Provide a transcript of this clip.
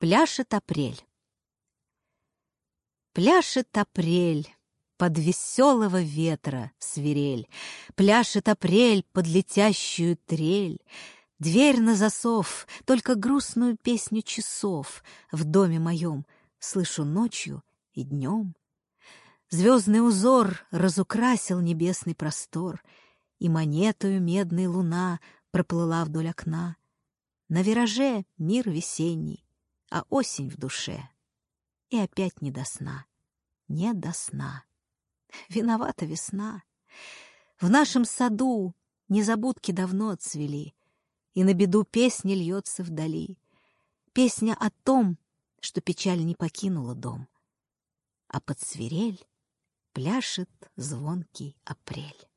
Пляшет апрель. Пляшет апрель под веселого ветра свирель, Пляшет апрель под летящую трель. Дверь на засов, только грустную песню часов В доме моем слышу ночью и днем. Звездный узор разукрасил небесный простор, И монетою медной луна проплыла вдоль окна. На вираже мир весенний, а осень в душе. И опять не до сна, не до сна. Виновата весна. В нашем саду незабудки давно отцвели, И на беду песня льется вдали. Песня о том, что печаль не покинула дом, А под свирель пляшет звонкий апрель.